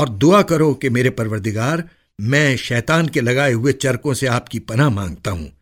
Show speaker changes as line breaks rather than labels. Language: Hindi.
और दुआ करो कि मेरे परवरदिगार, मैं शैतान के लगाए हुए चरकों से आपकी पनाह माँगता हूँ।